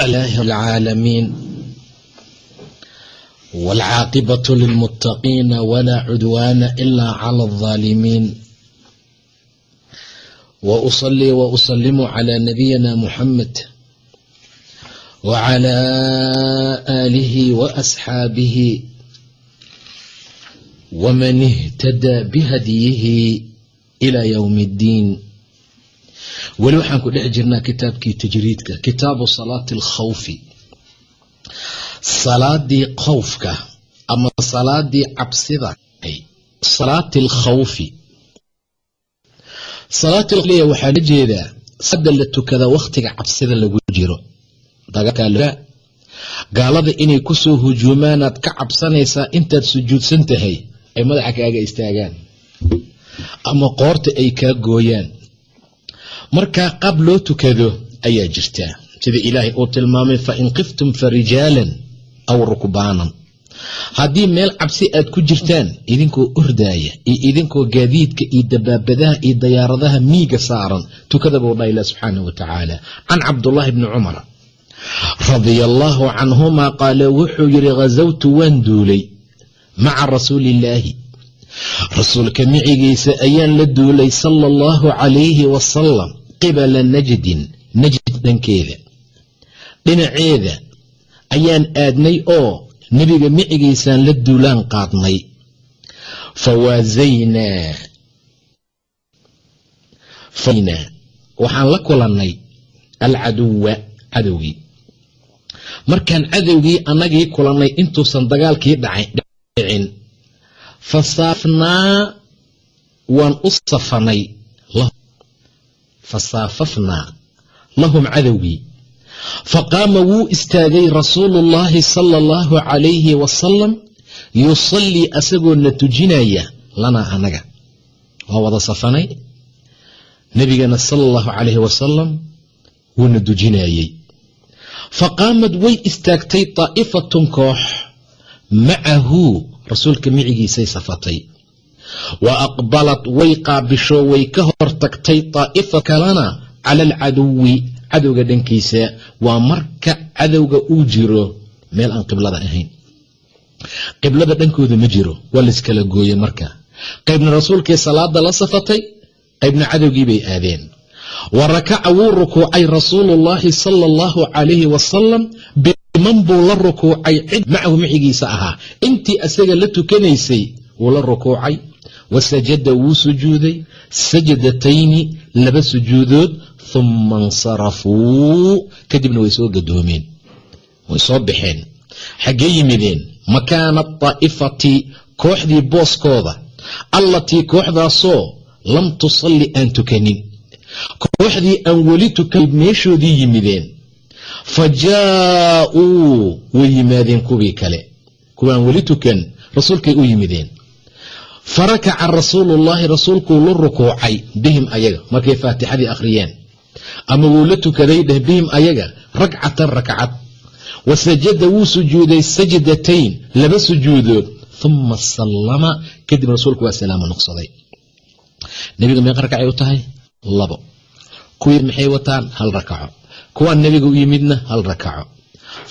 الله العالمين والعاقبة للمتقين ولا عدوان إلا على الظالمين وأصلي وأسلم على نبينا محمد وعلى آله وأصحابه ومن اهتدى بهديه إلى يوم الدين weli waxaan ku dhex jirnaa kitaabkii tajriidka kitaabu salaati alkhawfi. Salaadii khowfka ama salaadii cabsida salaati alkhawfi. Salaat waxaa la jeedaa sada la tukada wakhtiga cabsida lagu jiro. Gaalada inay ku soo hujuumaanaad ka cabsanaysaa intaad sujuudsan tahay ay madaxa kaaga istaagaan. Ama qoorta ay kaa gooyaan markaa qaab loo tukado ayaa jirtaa sida ilaahay uu tilmaamay fa in qiftum fa rijaalan aw rukbaanan. Haddii meel cabsi aad ku jirtaan idinkoo ordaaya iyo idinkoo gaadiidka iyo dabaabadaha iyo dayaaradaha miiga saaran tukada buu dhaha ilah subxaanah wa tacaala. Can cabdullaahi bni cumar radia allaahu canhumaa qaala wuxuu yidhi ghasawtu waan duulay maca rasuuliillaahi rasuulka micigiisa ayaan la duulay sala allahu calayhi wasalam qibala najdin najd dhankeeda. Dhinaceeda ayaan aadnay oo nebiga micigiisaan la duulaan qaadnay. Fawaasaynaa waxaan la kulannay alcaduwa cadowgii. Markaan cadowgii annagii kulannay intuusan dagaalkii dhicin. Fasaafnaa waan u safanay fasaafafnaa lahum cadowgii. Faqaama wuu istaagay rasuuluullaahi sala allahu calayhi wasalam yusallii asagoo na tujinaya lanaa anaga. Waa wada safanay. Nebigana sala allahu calayhi wasalam wuuna dujinayey faqaamad way istaagtay daa'ifatun koox macahu rasuulka micigiisay safatay wa aqbalat way qaabisho way ka hor tagtay daa'ifa kalena cala alcaduwi cadowga dhankiisa. Waa marka cadowga uu jiro meel aan qiblada ahayn. Qiblada dhankooda ma jiro waa layskala gooye marka. Qaybna rasuulkii salaada la safatay qaybna cadowgii bay aadeen. Wa rakaca wuu rukuucay rasuuluullaahi sala allahu calayhi wasalam biman buu la rukuucay cid macahu micigiisa ahaa. Intii asaga la tukanaysay wuu la rukuucay wa sajada wuu sujuuday sajadatayni laba sujuudood humma insarafuu kadibna way soo gadoomeen way soo baxeen xaggee yimideen makaana daa'ifati kooxdii booskooda allatii kooxdaasoo lam tusalli aan tukanin kooxdii aan weli tukan meeshoodii yimideen fa jaa-uu way yimaadeen kuwii kale kuwaan weli tukan rasuulkay u yimideen farakaca rasuuluullaahi rasuulkuu la rukuucay bihim ayaga. Markay faatixadii akhriyeen. Ama wuu la tukaday dheh bihim ayaga rakcatan rakcad. Wa sajada wuu sujuuday sajdatayn laba sujuudood. Uma sallama kadib rasuulku waa salaamo noqsaday nebiga meeqa rakacay u tahay? Labo. Kuwii maxay wataan? Hal rakaco. Kuwaan nebiga u yimidna? Hal rakaco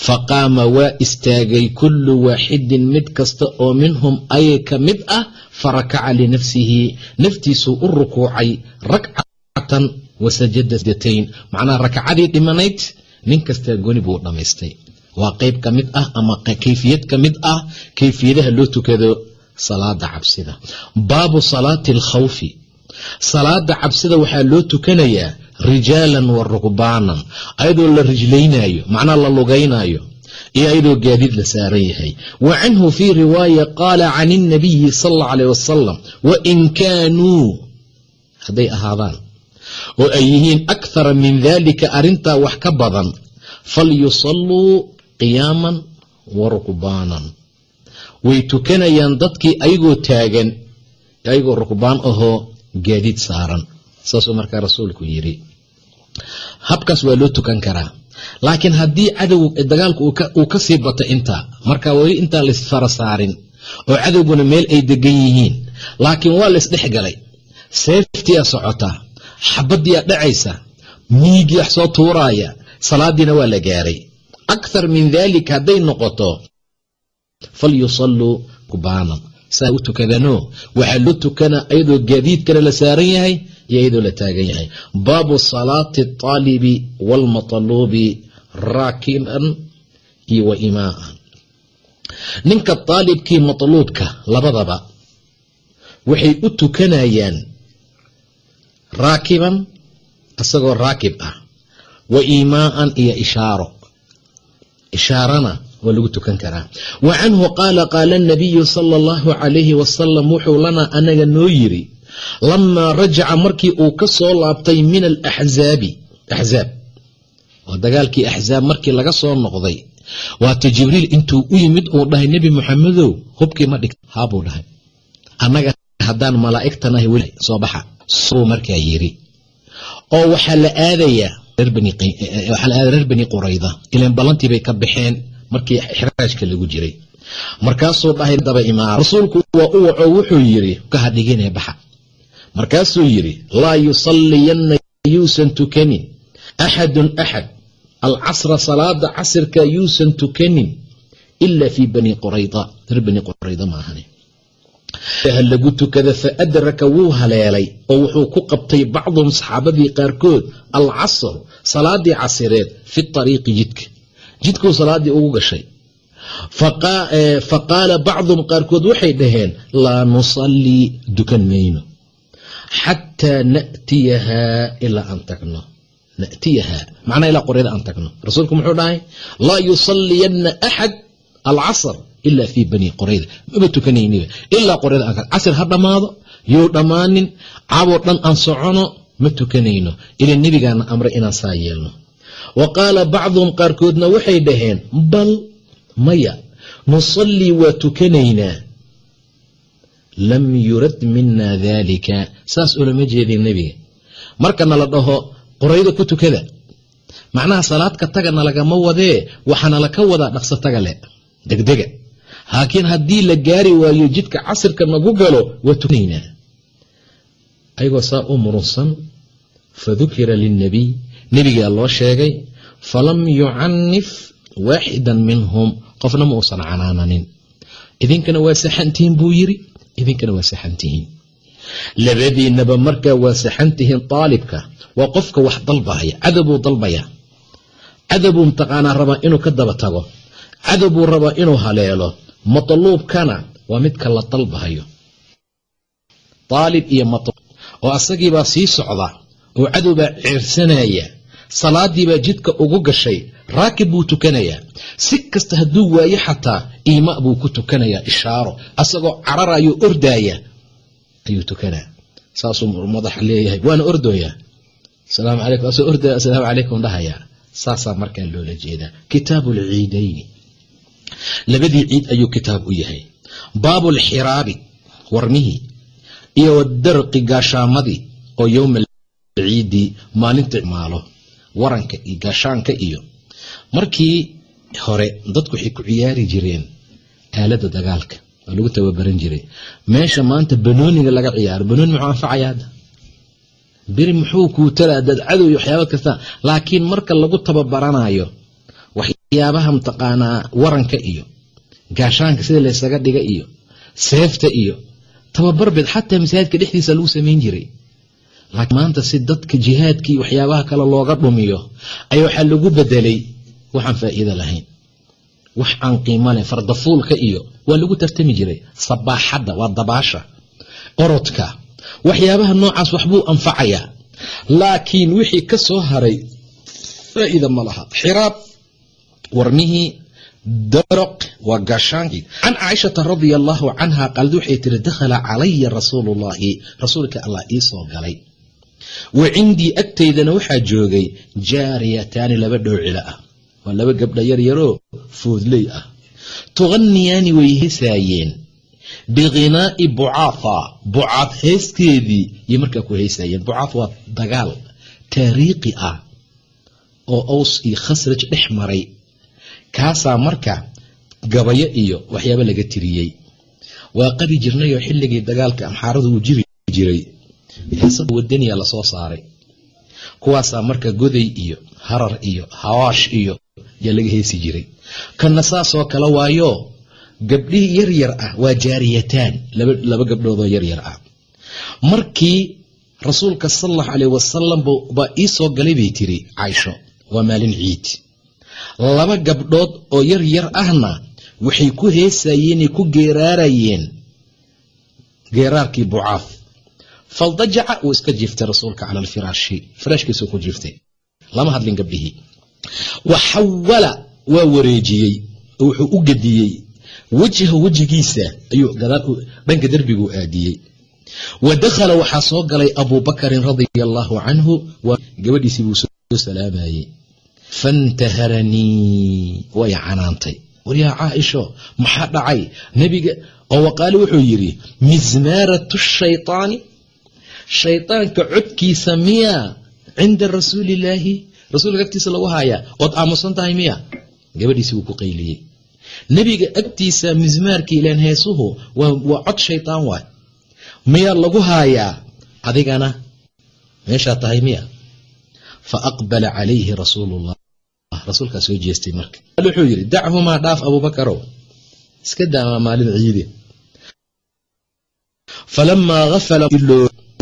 faqaama waa istaagay kullu waaxidin mid kasta oo minhum ayay ka mid ah farakaca linafsihi naftiisuu u rukuucay rakcatan wa sajada sajatayn macnaha rakacadii dhimanayd nin kastaa goni buu dhammaystay waa qayb ka mid ah ama kayfiyad ka mid ah kayfiyadaha loo tukado salaada cabsida. Baabu salaati alkhawfi. Salaada cabsida waxaa loo tukanayaa rijaalan wa rukbaanan ayadoo la rijlaynaayo macnaa la lugaynaayo iyo ayadoo gaadiid la saaran yahay. Wa canhu fii riwaaya qaala can اnabiyi sal اllau alayh wasalam wain kaanuu hadday ahaadaan oo ay yihiin akhara min dalika arrintaa wax ka badan falyusalluu qiyaaman wa rukbaanan way tukanayaan dadkii ayagoo taagan ayagoo rukbaan ahoo gaadiid saaran. Saasuu markaa rasuulku yidhi habkaas waa loo tukan karaa. Laakiin haddii cadow dagaalku uu ka sii bato intaa marka weli intaan laisfara saarin oo cadowguna meel ay degan yihiin laakiin waa laisdhex galay. Seeftiyaa socotaa xabadiyaa dhacaysa miigii wax soo tuuraaya salaadiina waa la gaaray. Akthar min daalika hadday noqoto falyusalluu kubaanan. Saa u tukadano waxaa loo tukanaa iyadoo gaadiidkana la saaran yahay iyo iyadoo la taagan yahay. Baabu salaati aalibi waalmataluubi raakiban iyo wa imaaan ninka aalibkii matluubka labadaba waxay u tukanayaan raakiban isagoo raakib ah wa imaaan iyo ishaaro. Ishaarana waa lagu tukan karaa. Wa canhu qaala qaala anabiyu sala allahu calayhi wasalam wuxuu lanaa anaga noo yiri lamaa rajaca markii uu ka soo laabtay min alaxzaabi axzaab waa dagaalkii axzaab markii laga soo noqday. Waata jibriil intuu u yimid uu dhahay nebi maxamedow hubkii ma dhig haabuu dhahay. Annaga haddaan malaa'igtanahay weli soo baxa suu markaa yiri. Oo waxaa la aadayaa waxaa la aada reer bani qurayda ilan ballantii bay ka baxeen markii xiraajka lagu jiray. Markaasuu dhahay daba imaara rasuulku waa u waco wuxuu yidhi ka hadhiginee baxa markaasuu yidhi laa yusalliyanna yuusan tukanin. Axadun axad alcasra salaada casirka yuusan tukanin ila fii bani qurayda. Reer bani qurayda maahane ha lagu tukada fa adraka wuu haleelay oo wuxuu ku qabtay bacduhum saxaabadii qaarkood alcasr salaadii casireed fi ariiqi jidka. Jidkuu salaadii ugu gashay. Fa qaala bacduhum qaarkood waxay dhaheen laa nusallii dukan mayno xataa natiyahaa ilaa aan tagno natiyahaa macnaa ilaa qoryada aan tagno rasuulku muxuu dhahay laa yusalliyanna axad alcasr ila fii bani qorayda maba tukanayniba ilaa qoryada aan casir ha dhammaado you dhammaanin caaboo dhan aan socono ma tukanayno ila nebigaana amray inaan saa yeelno wa qaala bacduhum qaarkoodna waxay dhaheen bal maya nusallii waa tukanaynaa lam yurad mina daalika saas ulama jeedin nebiga marka nala dhaho qorayda ku tukada. Macnaha salaadka tagana lagama wadee waxaana laka wadaa dhaqso taga le degdega. Laakiin haddii la gaari waayo jidka casirka nagu galo waa tukanaynaa ayagoo saa u murunsan fadukira lilnabiy nebigaa loo sheegay falam yucanif waaxidan minhum. Qofna ma uusan canaananin. Idinkana waa saxantihiin buu yiri idinkana waa saxantihiin. Labadiinaba markaa waa saxantihiin aalibka waa qofka wax dalbahaya cadabuu dalbaya cadabuu mtaqaanaa rabaa inuu ka daba tago. Cadabuu rabaa inuu haleelo. Matluubkana waa midka la dalbahayo. Aalib iyo oo asagiibaa sii socda oo cadowbaa ceersanaya. Salaadiibaa jidka ugu gashay raakib buu tukanayaa si kasta hadduu waayo xataa iima buu ku tukanayaa ishaaro asagoo cararayo ordaaya ayuu tukanaa. Saasuu madaxa leeyahay waana ordooyaa. Asalaamu calaykum asoo ordaya asalaamu calaykum dhahayaa. Saasaa markaa loola jeedaa. Kitaabu lciidayni labadii ciid ayuu kitaab u yahay. Baabu lxiraabi warmihii iyo wadarqi gaashaamadii oo yowma ciidii maalinta maalo waranka iyo gaashaanka iyo. Markii hore dadku waxay ku ciyaari jireen aalada dagaalka oo lagu tababaran jiray. Meesha maanta banooniga laga ciyaaro banooni muxuu anfacaya hadda muxuu kuu tala dad cadow iyo waxyaaba kasta laakiin marka lagu tababaranayo waxyaabaha mataqaanaa waranka iyo gaashaanka sida laysaga dhiga iyo seefta iyo tababar bed xataa masaajidka dhexdiisa lagu samayn jiray. Laakiin maanta si dadka jihaadkii waxyaabaha kale looga dhumiyo ayaa waxaa lagu bedelay waxaan faa'iido lahayn. Wax aan qiimo fardafuulka iyo waa lagu tartami jiray. Sabaaxadda waa dabaasha. Orodka waxyaabaha noocaas waxbuu anfacayaa. Laakiin wixii ka soo haray faa'iida ma laha. Xiraab warmihii daraq waa gaashaankii can caaishata radia allaahu canha qaalad waxay tiri dakhala calaya rasuulu rasuulka allah ii galay. Wa cindii agtaydana waxaa joogay jaariyataani laba dhowcilo ah waa laba gabdha yaryaroo foodley ah. Tuqaniyaani way heesaayeen. Biqhinaa'i bucaafa bucaaf heeskeedii iyo markaa ku heesaayeen. Bucaaf waa dagaal taariikhi ah oo aws iyo khasraj dhex maray. Kaasaa marka gabayo iyo waxyaaba laga tiriyey. Waa qabi jirnay oo xilligii dagaalka amxaaradu uu jiri jiray. Heesada wadaniya la soo saaray. Kuwaasaa marka goday iyo harar iyo hawaash iyo yaa laga heesi jiray. Kanna saasoo kale waayo gabdhihii yaryar ah waa jaariyataan. Laba gabdhoodoo yaryar ah. Markii rasuulka sal allahu caleyh wasalam baa ii soo galay bay tiri caysho waa maalin ciid. Laba gabdhood oo yar yar ahna waxay ku heesayeenay ku geeraarayeen. Geeraarkii bucaaf. Faldajaca wuu iska jiiftay rasuulka cala alfiraashi. Firaashkiisuu ku jiiftay lama hadlin gabdhihii wa xawala waa wareejiyey oo wuxuu u gediyey wejha wejigiisa ayuu dhanka derbiguu aadiyey wa dakhala waxaa soo galay abubakarin radia allaahu canhu gabadhiisii buu soo salaamayey fantaharanii way canaantay waryaa caaisho maxaa dhacay nebiga oo waqaale wuxuu yidhi mismaaratu shaytaani shaydaanka codkiisa miya cinda rasuulillaahi rasuulka agtiisa lagu haayaa ood aamusan tahay miya? Gabadhiisi wuu ku qayliyey. Nebiga agtiisa mismaarkii ilaan heesuhu waa cod shaydaan waay. Miyaa lagu haayaa adigana meeshaa tahay miya. Fa aqbala calayhi rasuulullah. Rasuulkaa soo jeestay marka. Wuxuu yidhi dachumaa dhaaf abuubakarow iska daamaa maalin ciide.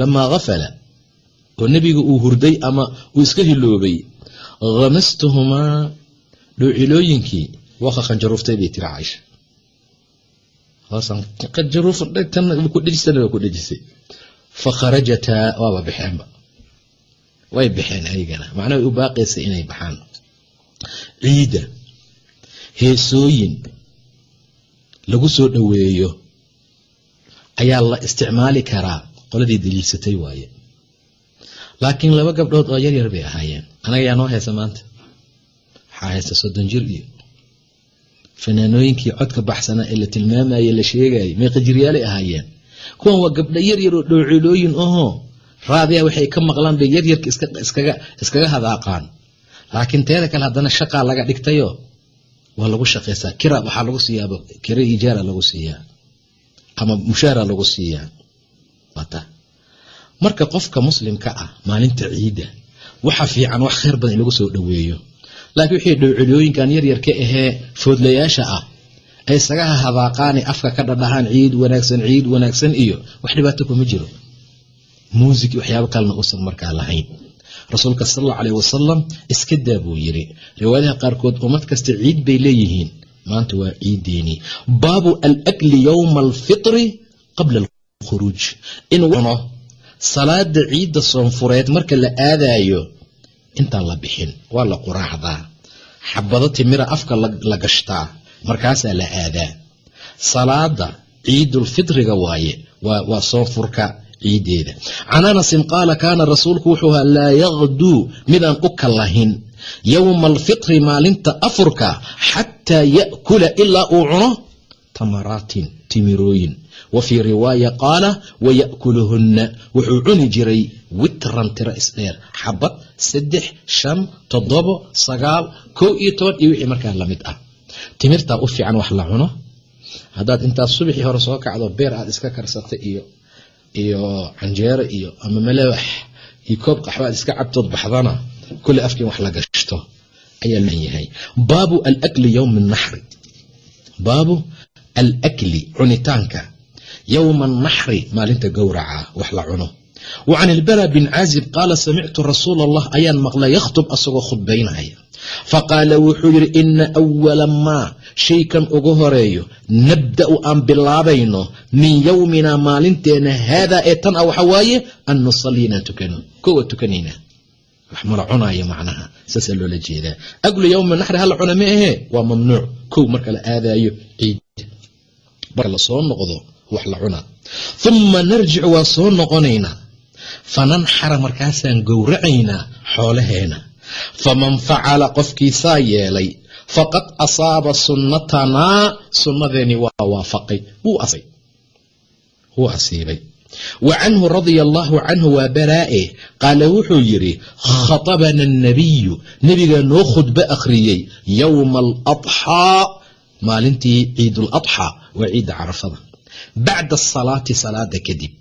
Lamaa hafala oo nebiga uu hurday ama uu iska hiloobay hamastuhumaa dhoocilooyinkii waa khanjaruuftay bay tiri caaisha ku dhejisana waa ku dhejisay fa kharajataa waaba baxeenba way baxeen ayagana macnaa way u baaqaysa inay baxaan ciidda heesooyin lagu soo dhoweeyo ayaa la isticmaali karaa qoladii daliilsatay waaye laakiin laba gabdhood oo yaryar bay ahaayeen. Anaga yaa noo heesa maanta? Waxaa haysta soddon jir iyo fanaanooyinkii codka baxsanaa ee la tilmaamaye la sheegayay meeqa jiryaalay ahaayeen. Kuwan waa gabdho yaryar oo dhowcilooyin ahoo raadiya waxay ka maqlaan bay yaryarka iskaga hadaaqaan. Laakiin teeda kale haddana shaqaa laga dhigtayo waa lagu shaqaysaa kira waxaa lagu siiyaaba kira ijaara lagu siiyaa. Ama mushaara lagu siiyaa marka qofka muslimka ah maalinta ciidda waxa fiican wax khayr badan lagu soo dhoweeyo. Laakiin wixii dhowcilooyinkan yaryarka ahee foodlayaasha ah ay isaga hadaaqaani afka ka dhadhahaan ciid wanaagsan ciid wanaagsan iyo wax dhibaato kuma jiro. Muusig waxyaabo kalena uusan markaa lahayn. Rasuulka sal aleyh wasalam iska daa buu yiri riwaayadaha qaarkood ummad kasta ciid bay leeyihiin. Maanta waa ciiddeenii baabu alakli yowma alfitri qabla alkhuruuj. In cuno salaada ciidda soonfureed marka la aadaayo intaan la bixin. Waa la quraacdaa. Xabado timira afka la gashtaa markaasaa la aadaa. Salaada ciidulfitriga waaye waa soonfurka ciideeda can anasin qaala kaana rasuulku wuxuu ahaa laa yaqduu midaan u kallahin. Yowma alfitri maalinta afurka xataa ya'kula ilaa uu cuno tamaraatin timirooyin. Wa fii riwaaya qaala waya'kuluhunna wuxuu cuni jiray witran tiro isdheer xabad saddex shan toddobo sagaal kow iyo toban iyo wixii markaa la mid ah. Timirtaa u fiican wax la cuno. Haddaad intaad subaxii hore soo kacdo beer aad iska karsatay iyo iyo canjeero iyo ama malawax iyo koob qaxba aad iska cabtood baxdana kulli afkiin wax la gashto. Ayaa leeyahay baabu alakli yowma naxri. Baabu alakli cunitaanka yowma annaxri maalinta gowraca wax la cuno wa can ilbara bin caazib qaala samictu rasuula allah ayaan maqlay yakhtub asagoo khudbaynaya faqaala wuxuu yidhi ina awala maa shaykan ugu horeeyo nabda'u aan bilaabayno min yowminaa maalinteena haadaa ee tan ah waxa waaye an nusalli inaan tukano kowa tukanaynaa wax mala cunaayo macnaha saasaa loola jeedaa aglu yowma naxri hala cuna ma ahee waa mamnuuc kow marka la aadaayo ciid marka la soo noqdo wax la cunaa uma narjic waa soo noqonaynaa fananxara markaasaan gowracaynaa xoolaheena. Faman facala qofkiisaa yeelay faqad asaaba sunnatanaa sunnadeeni waa waafaqay. Wuu asiibay wa canhu radia allaahu canhu waa baraa'e qaala wuxuu yidhi khatabana annabiyu nebigaa noo khudbo akhriyey yowma aladxaa maalintii ciiduladxaa waa ciidda carafada. Bacda asalaati salaada kadib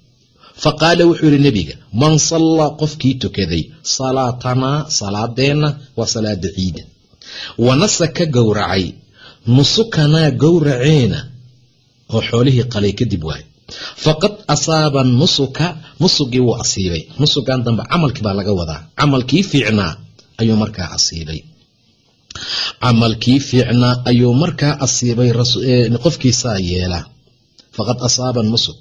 faqaala wuxuu yidhi nebiga man sallaa qofkii tukaday salaatanaa salaadeenna waa salaada ciida. Wanasa ka gowracay nusukanaa gowraceena. Oo xoolihii qalay kadib waay. Faqad asaaba nusuka nusugii wuu asiibay. Nusugan dambe camalkii baa laga wadaa. Camalkii fiicnaa ayuu markaa asiibay camalkii fiicnaa ayuu markaa asiibay qofkiisaa yeela faqad asaaba nusuk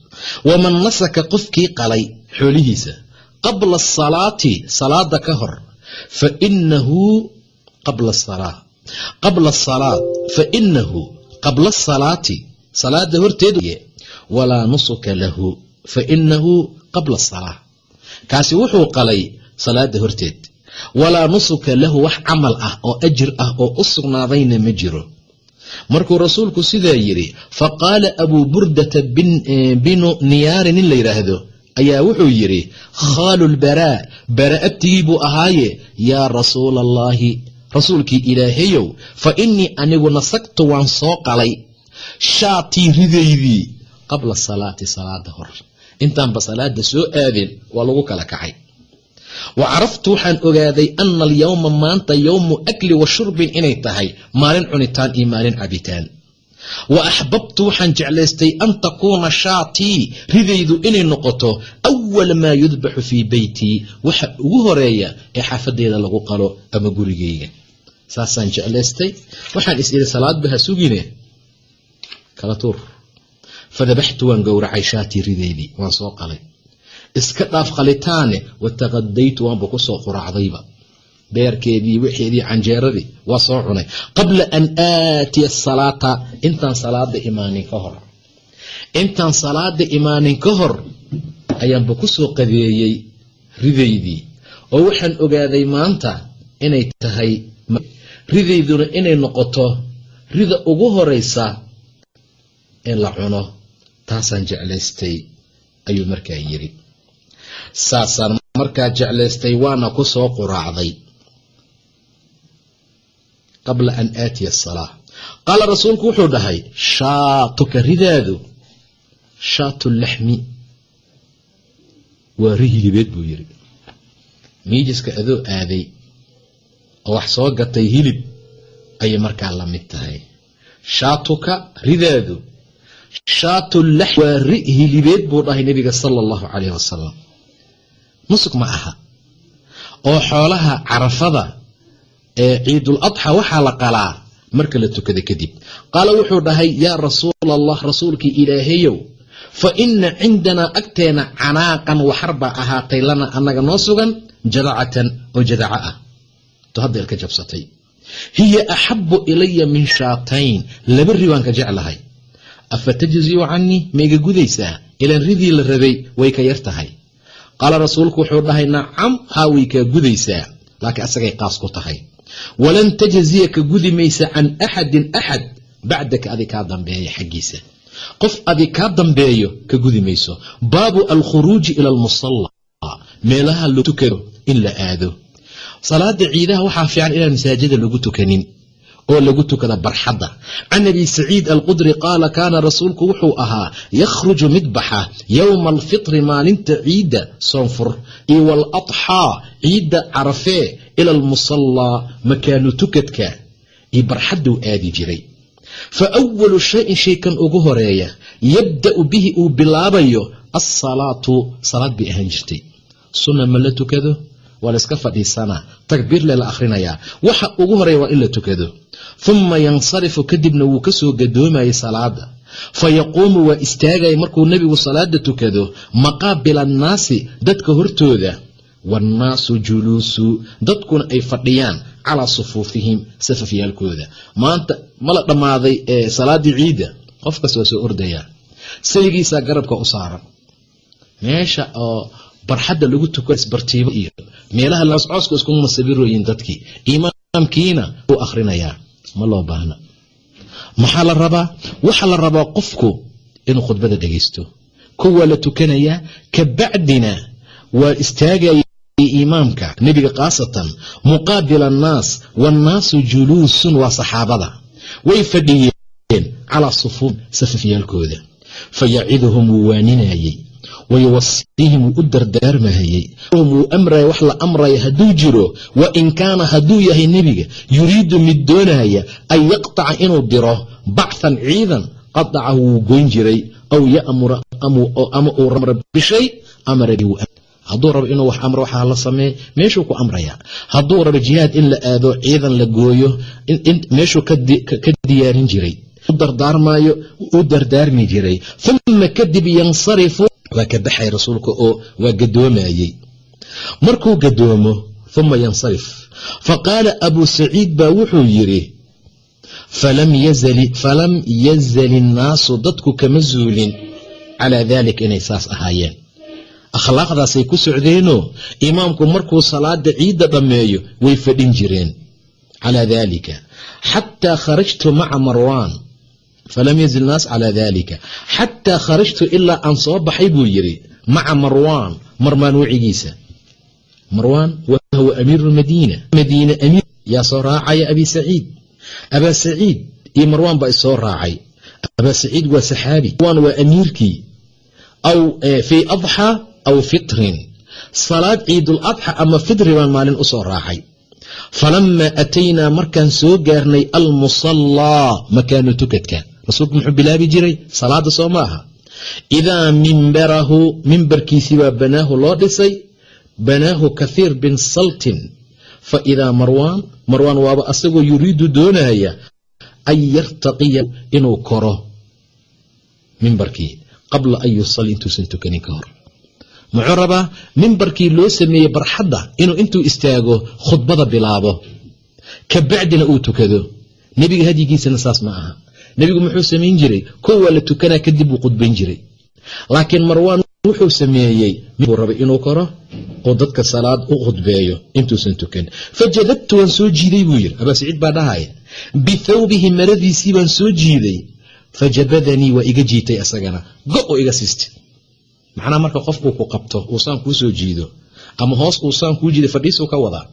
waman nasaka qofkii qalay xoolihiisa qabla asalaati salaada ka hor fa inahu qabla asalaa qabla asalaat fa inahu qabla asalaati salaada horteed walaa nusuka lahu fa inahu qabla asalaa kaasi wuxuu qalay salaada horteed walaa nusuka lahu wax camal ah oo ajir ah oo u sugnaadayna ma jiro. Markuu rasuulku sidaa yidhi fa qaala abuu burdata binu niyaari nin la yidhaahdo ayaa wuxuu yidhi khaalulbaraa bara abtigii buu ahaaye yaa rasuula allaahi rasuulkii ilaahayow fa innii anigu nasagtu waan soo qalay shaatii ridaydii qabla salaati salaada hor. Intaanba salaada soo aadeen waa lagu kala kacay wa caraftu waxaan ogaaday ana alyowma maanta yowmu akli wa shurbin inay tahay maalin cunitaan iyo maalin cabitaan. Wa axbabtu waxaan jeclaystay an takuuna shaatii ridaydu inay noqoto awala maa yudbaxu fii beytii waxa ugu horreeya ee xaafadeeda lagu qalo ama gurigeyga. Saasaan jeclaystay. Waxaan is idhi salaadba ha sugine kala tuur. Fadabaxtu waan gowracay shaatii rideydii waan soo qalay iska dhaaf qalitaane wataqadaytu waanba ku soo quraacdayba. Beerkeedii wixeedii canjeeradii waa soo cunay. Qabla an aatiya asalaata intaan salaada imaanin ka hor. Intaan salaada imaanin ka hor ayaanba ku soo qadeeyey ridaydii. Oo waxaan ogaaday maanta inay tahay ridayduna inay noqoto rida ugu horeysa ee la cuno. Taasaan jeclaystay ayuu markaa yidhi saasaan markaa jeclaystay waana ku soo quraacday. Qabla an aatiya asalaa qaala rasuulku wuxuu dhahay shaatuka ridaadu shaatu laxmi waa ri hilibeed buu yidhi. Miijiska adoo aaday oo wax soo gatay hilib ayay markaa la mid tahay. Shaatuka ridaadu shaatu laxmi waa ri hilibeed buu dhahay nebiga sala allahu calayh wasalam nusug ma aha. Oo xoolaha carafada ee ciidul adxa waxaa la qalaa marka la tukada kadib. Qaala wuxuu dhahay yaa rasuul allah rasuulkii ilaahayow fa ina cindanaa agteena canaaqan waxar baa ahaatay lana annaga noo sugan jadacatan oo jadaca ah. To hadda ilka jabsatay. Hiya axabu ilaya min shaatayn. Laba ri baan ka jeclahay. Afa tajziu canii maiga gudaysaa? Ilaan ridii la rabay way ka yar tahay qaala rasuulku wuxuu dhahay nacam haa way kaa gudaysaa. Laakiin asagay qaas ku tahay. Walan tajziya ka gudi maysa can axadin axad bacdaka adi kaa dambeeya xaggiisa. Qof adi kaa dambeeyo ka gudi mayso. Baabu alkhuruuji ila almusalla. Meelaha loo tukado in la aado. Salaada ciidaha waxaa fiican inaan masaajida lagu tukanin oo lagu tukada barxadda. Can abi saciid alqudri qaala kaana rasuulku wuxuu ahaa yakhruju mid baxa yowma alfitri maalinta ciidda soonfur iyo waaladxaa ciidda carafee ila almusallaa makaanu tukadka iyo barxadduu aadi jiray. Fa awalu shayin shaykan ugu horreeya yabda'u bihi uu bilaabayo alsalaatu salaad bay ahaan jirtay. Sunna ma la tukado waa la iska fadhiisanaa takbiir le la akhrinayaa. Waxa ugu horreeya waa in la tukado humma yansarifu kadibna wuu ka soo gadoomayay salaada fa yaquumu waa istaagaya markuu nebigu salaada tukado maqaabila annaasi dadka hortooda. Waannaasu juluusu dadkuna ay fadhiyaan calaa sufuufihim safafyaalkooda. Maanta mala dhammaaday ee salaaddii ciidda? Qofkas waa soo ordayaa saygiisaa garabka u saaran. Meesha oo barxadda lagu tuko isbartiibo iyo meelaha laascooska iskuma sabirooyin dadkii imaamkiina uu akhrinayaa ma loo baahna. Maxaa la rabaa? Waxaa la rabaa qofku inuu khudbada dhegaysto. Ko waa la tukanayaa kabacdina waa istaagaya imaamka nebiga khaasatan muqaabila annaas waannaasu juluusun waa saxaabada. Way fadhiyeen calaa sufuuf safafyaalkooda fayaciduhum wuu waaninayey wayuwasiihim wuu u dardaarmahayey wuu amraya wax la amraya hadduu jiro wa in kaana hadduu yahay nebiga yuriidu mid doonaya an yaqtaca inuu diro bacthan ciidan qadacahu wuu goyn jiray aw yamura ama uu amra bishay amara rabo inuu wax amro waxaa la sameey meeshuu ku amraya hadduu rabo jihaad in la aado ciidan la gooyo meeshuu ka diyaarin jiray u dardaarmayo u dardaarmi jiray uma kadib yansarifu waa ka baxay rasuulka oo waa gadoomayey markuu gadoomo uma yansarif. Faqaala abuu saciid baa wuxuu yidhi falam yazali innaasu dadku kama zuulin. Calaa daalika inay saas ahaayeen. Akhlaaqdaasay ku socdeenoo imaamku markuu salaada ciidda dhammeeyo way fadhin jireen. Calaa daalika xataa kharajtu maca marwaan falam yazil naas calaa daalika xataa kharajtu ilaa aan soo baxay buu yidhi maca marwaan marmaan wicigiisa marwaan wahuwa amiiru lmadiina madiina amiir yaa soo raacaya abi saciid abaa saciid iyo marwaan baa isoo raacay abaa saciid waa saxaabi marwaan waa amiirkii aw fii adxaa aw fitrin salaad ciidul adxa ama fitri baan maalin u raacay falamaa ataynaa markaan soo gaarnay almusallaa makaanu tukadka rasuulku muxuu bilaabi jiray salaada soo ma aha idaa mimbarahu mimbarkiisii baa banaahu loo dhisay banaahu kathiir bin saltin. Fa idaa marwaan marwaan waaba asagoo yuriidu doonaya an yartaqiya inuu koro mimbarkii qabla an yusali intuusan tukanin ka hor. Muxuu rabaa mimbarkii loo sameeyey barxadda inuu intuu istaago khudbada bilaabo. Kabacdina uu tukado. Nebiga hadyigiisana saas ma aha nebigu muxuu samayn jiray kow waa la tukanaa kadib wuu khudbayn jiray. Laakiin marwaan wuxuu sameeyey buu rabay inuu koro oo dadka salaad u khudbeeyo intuusan tukan. Fajadadtu waan soo jiiday buu yidhi abaa baa dhahaya. Bithawbihi maradiisii baan soo jiiday fajabadanii waa iga jiitay asagana. Go oo iga siistay. Macnaha marka qofkuu ku qabto uu kuu soo jiido ama hoos uu kuu jiiday fadhiisuu ka wadaa.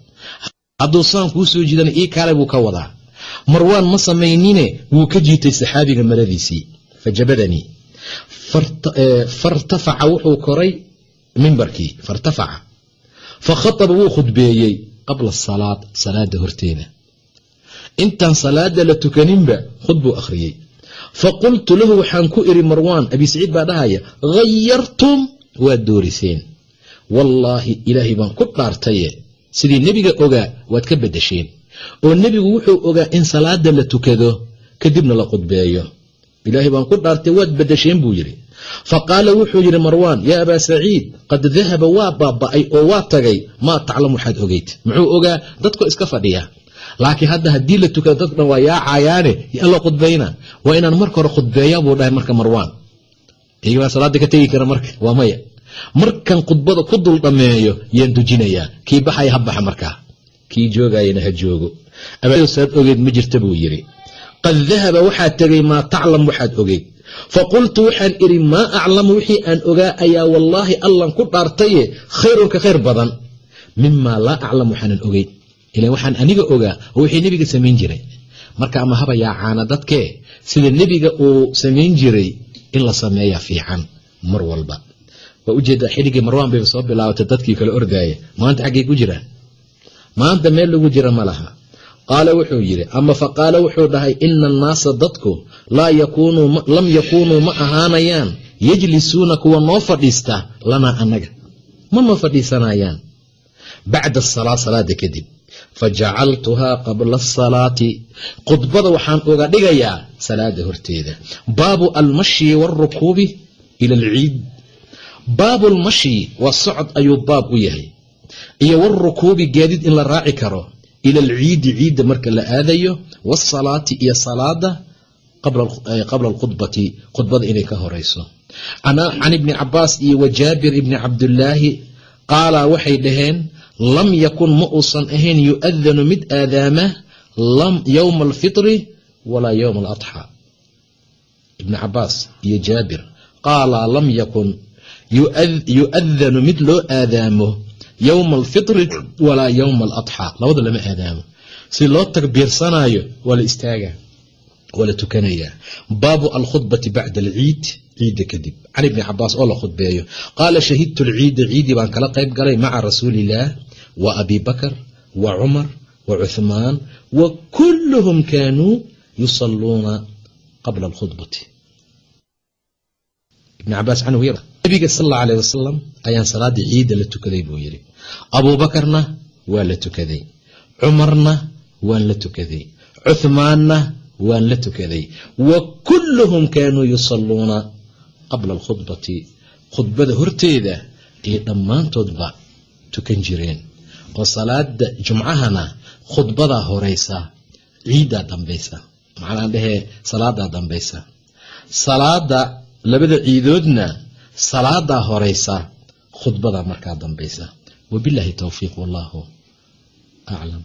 Hadduu kuu soo jiidana ii kaale buu ka wadaa marwaan ma samaynine wuu ka jiitay saxaabiga maradiisii. Fajabadanii fartafaca wuxuu koray mimbarkii fartafaca. Fakhataba wuu khudbeeyey qabla asalaad salaada horteeda. Intaan salaada la tukaninba khudbuu akhriyey. Faqultu lahu waxaan ku iri marwaan abi saciid baa dhahaya hayartum waad dooriseen. Wallaahi ilaahay baan ku dhaartaye. Sidii nebiga ogaa waad ka beddesheen oo nebigu wuxuu ogaa in salaada la tukado kadibna la khudbeeyo. Ilaahay baan ku dhaartay waad beddesheen buu yidhi. Fa qaala wuxuu yidhi marwaan yaa abaa saciid qad dahaba waa baaba'ay oo waa tagay maa taclam waxaad ogeyd. Muxuu ogaa dadkoo iska fadhiya. Laakiin hadda haddii la tukado dad dhan waa yaacayaane yaa loo khudbayna waa inaan marka hore khudbeeya buu dhahay marka marwaan. Iyagabaa salaada ka tegi kara marka waa maya. Markan khudbada ku dul dhammeeyo yaan dujinayaa. Kii baxaya ha baxa markaa kii joogayana ha joogo. Saad ogeyd ma jirta buu yidhi. Qad dahaba waxaa tegay maa taclam waxaad ogeyd faqultu waxaan idhi maa aclamu wixii aan ogaa ayaa wallaahi allan ku dhaartaye khayrun ka khayr badan. Mimaa laa aclam waxaanan ogeyn ilan waxaan aniga ogaa oo wixii nebiga samayn jiray. Marka ama haba yaacaana dadkee sida nebiga uu samayn jiray in la sameeyaa fiican mar walba. Waa ujeeddaa xilligii marwaan bayba soo bilaabatay dadkii kale ordaaya maanta xaggay ku jiraan maanta meel lagu jira ma laha. Qaala wuxuu yidhi ama fa qaala wuxuu dhahay ina annaasa dadku lam yakuunuu ma ahaanayaan. Yajlisuuna kuwa noo fadhiista lanaa annaga. Ma noo fadhiisanayaan. Bacda asalaa salaada kadib fajacaltuhaa qabla asalaati khudbada waxaan uga dhigayaa salaada horteeda. Baabu almashyi waarukuubi ila alciid. Baabu almashyi waa socod ayuu baab u yahay iyo warukuubi gaadiid in la raaci karo ila alciidi ciidda marka la aadayo waasalaati iyo salaada qabla alkhudbati khudbada inay ka horeyso. Can ibni cabaas iyo wa jaabir ibni cabdillaahi qaalaa waxay dhaheen lam yakun ma uusan ahayn yu'adanu mid aadaama yowma alfitri walaa yowma aladxaa ibni cabaas iyo jaabir qaalaa lam yakun yu'adanu mid loo aadaamo yowma alfitri walaa yowma aladxaa labada lama aadaamo. Si loo takbiirsanaayo waa la istaagaa waa la tukanayaa baabu alkhudbati bacda alciid ciidda kadib. Can ibni cabaas oo la khudbeeyo. Qaala shahidtu lciida ciidii baan kala qayb galay maca rasuuliillaah wa abi bakar wa cumar wa cuhmaan wa kulluhum kaanuu yusalluuna qabla alkhudbati. Ibni cabaas canhu nabiga sal alla alayh wasalam ayaan salaaddii ciidda la tukaday buu yidhi abuubakarna waa la tukaday. Cumarna waan la tukaday. Cuhmaanna waan la tukaday. Wa kulluhum kaanuu yusalluuna qabla alkhudbati. Khudbada horteeda ayay dhammaantoodba tukan jireen. Oo salaada jumcahana khudbadaa horeysa ciiddaa dambaysa. Macnaa dhehee salaadaa dambaysa. Salaada labada ciidoodna salaadaa horeysa khudbadaa markaa dambaysa wabilaahi towfiiq wallaahu aclam